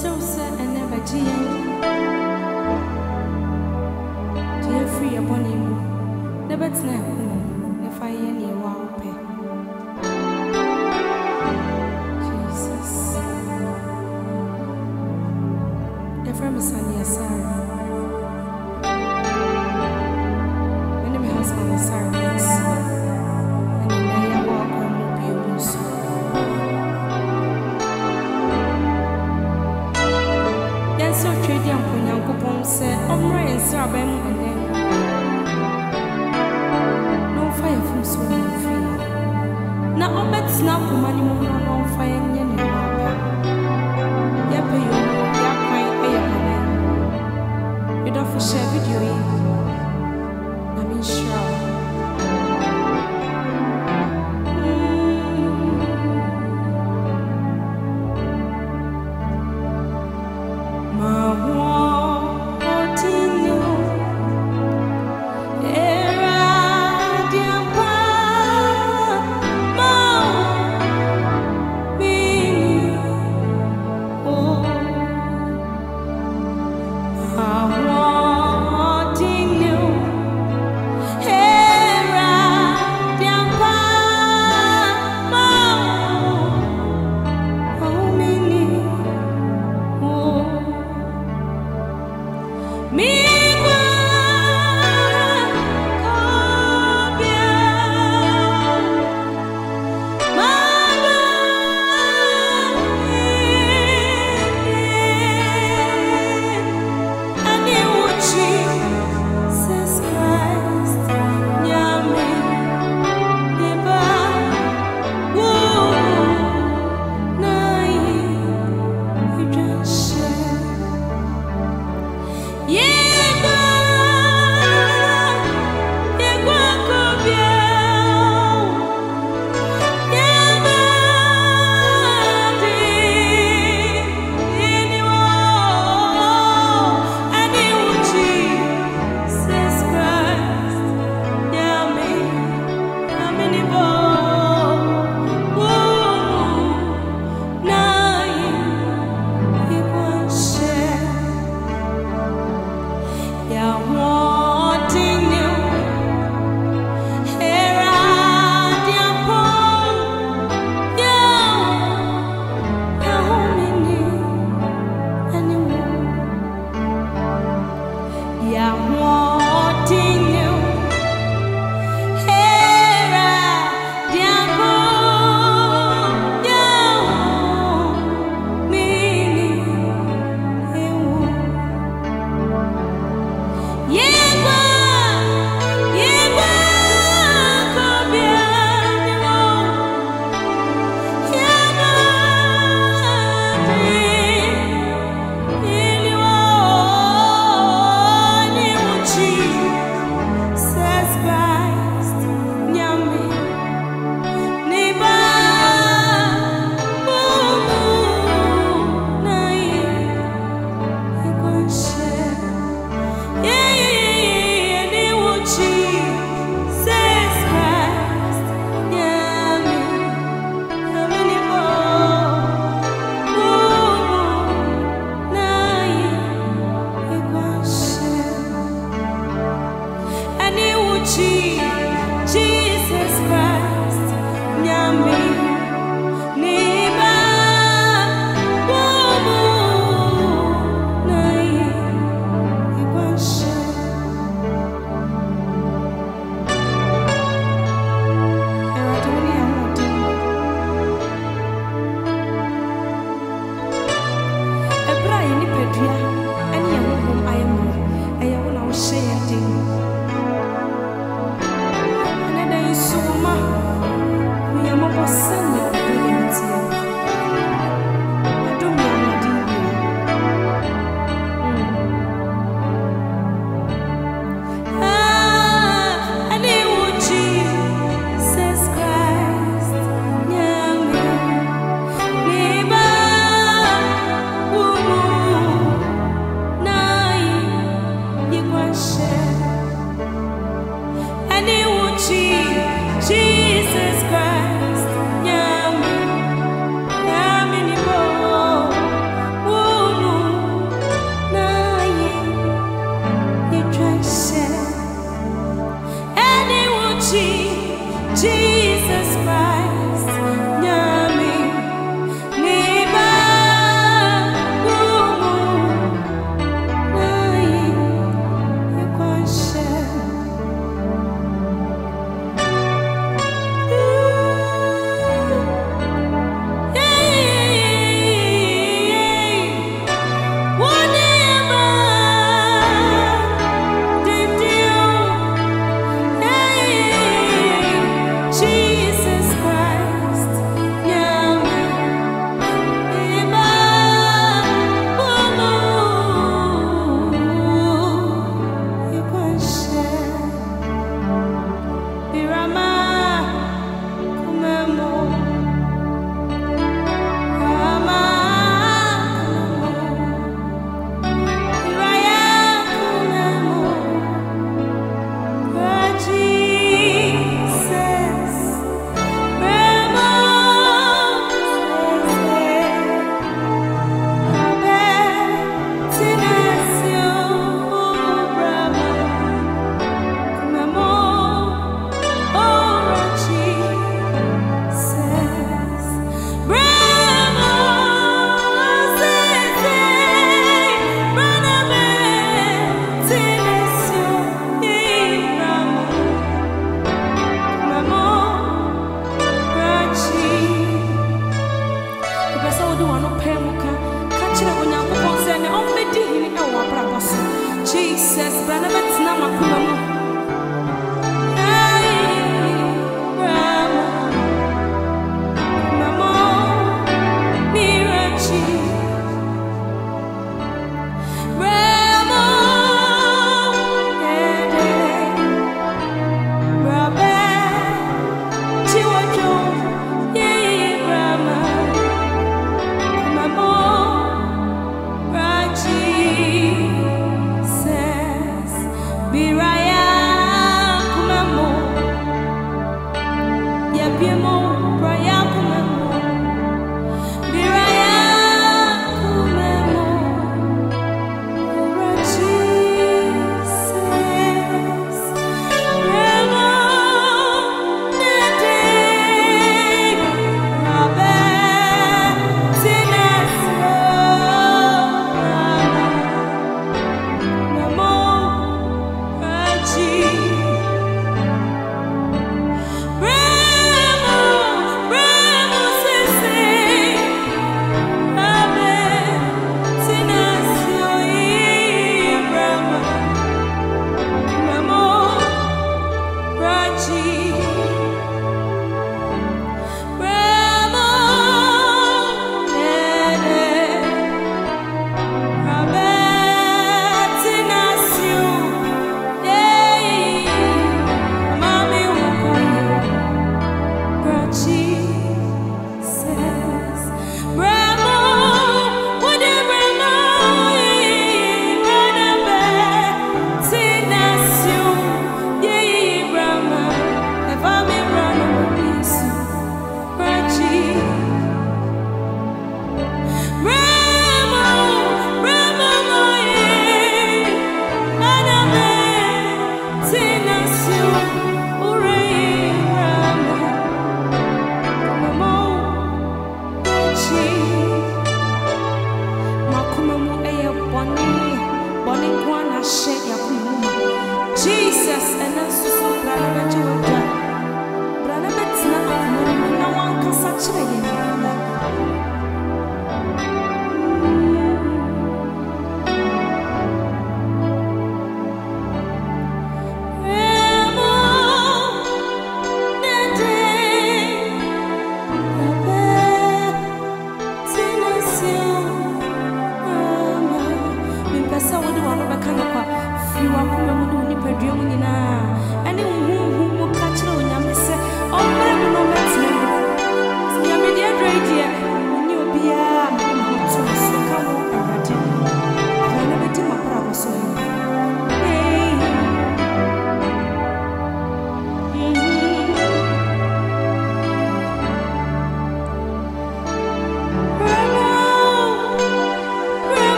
So sɛ ɛnɛ bɛgye yɛn Medɔfo hyɛ video yi.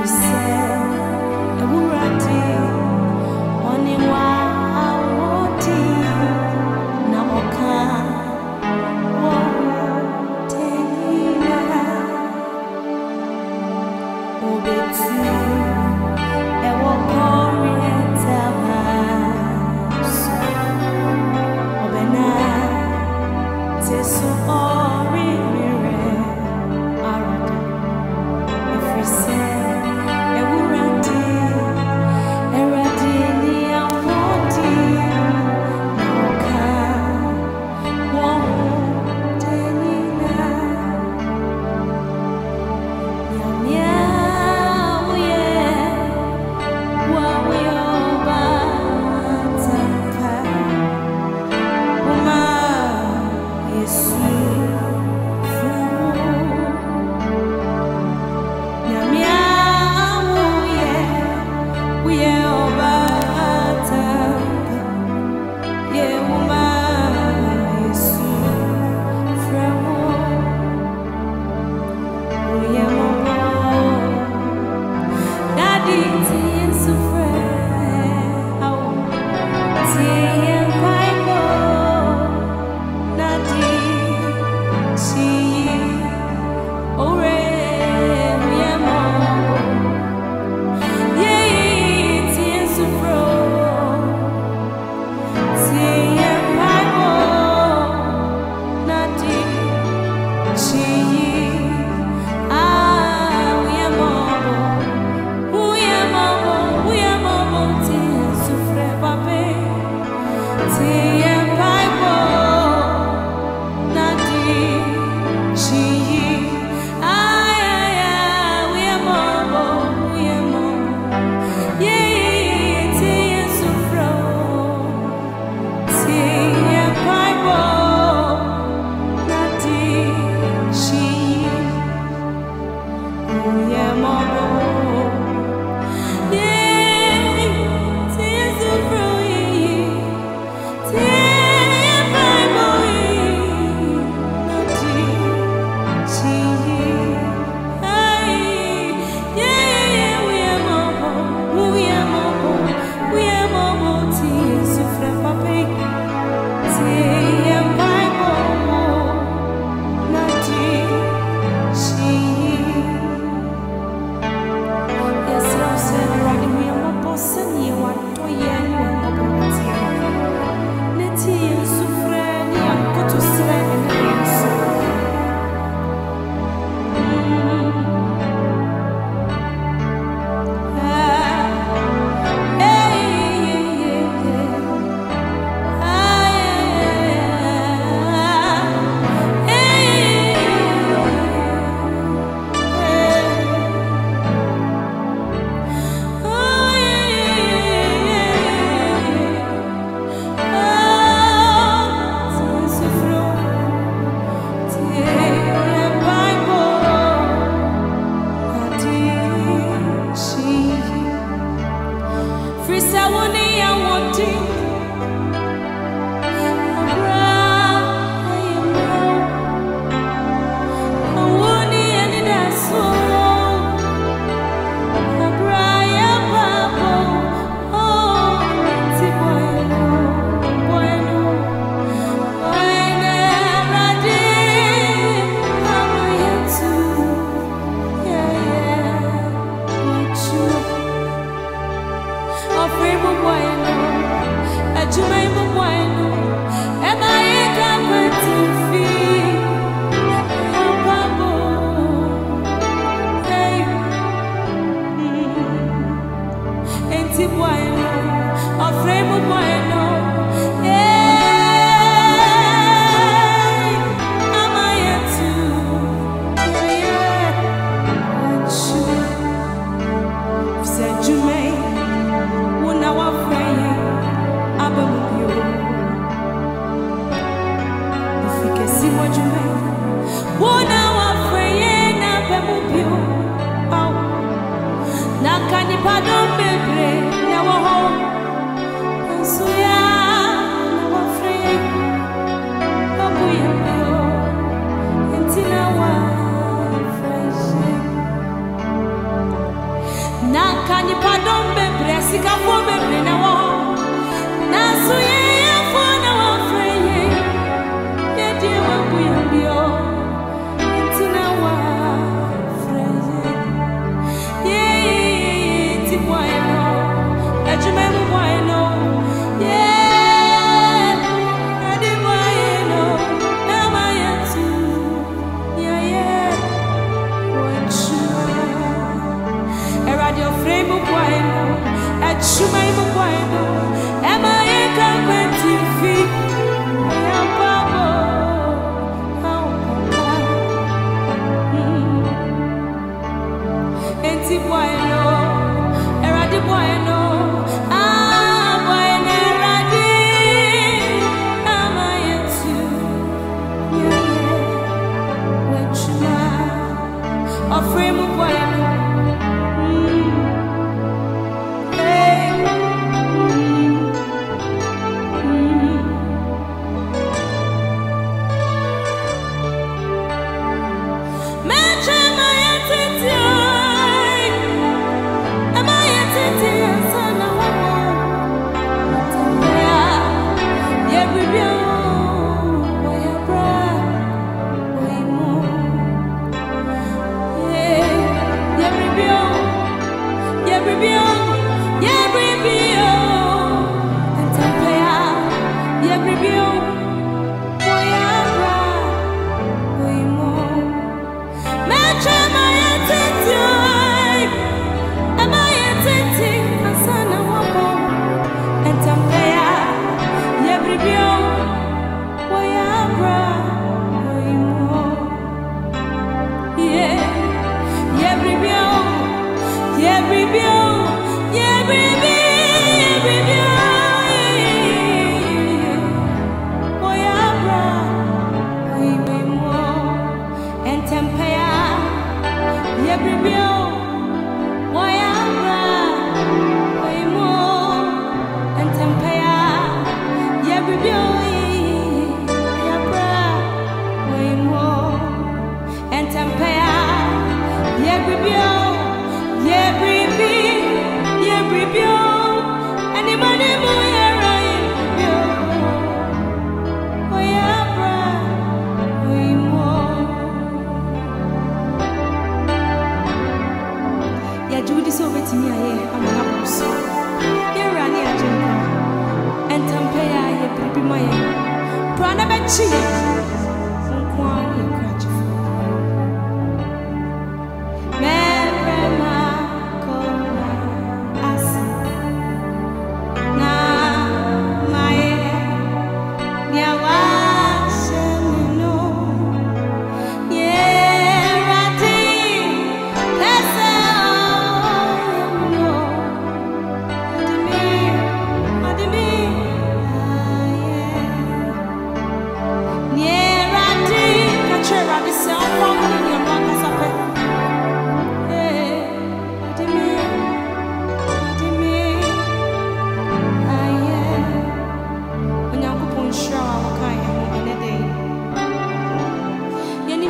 If you say Ewurade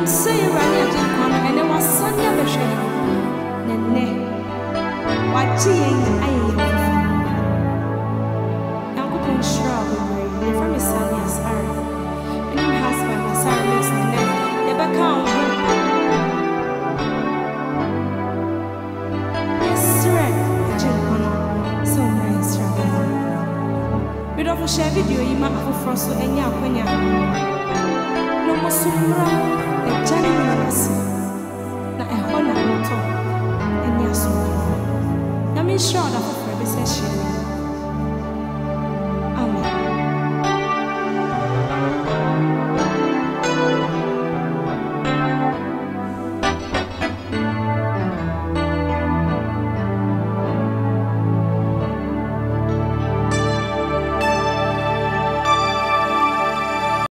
sɛ awurade agye nkwa no ɛnɛ wasane abɛhwɛ yɛn ne nnɛ wagye yɛn ayɛ yɛn fufu nyankopɔn hyira wo bebree yɛfrɛ me sane asare ɛne me husband asare mix ne nnɛ yɛbɛka wo ho yɛserɛ agye nkwa no sɛ wo mmerɛ yɛsra medɔfo hyɛ video yi ma agya ne nam ase na ɛhɔ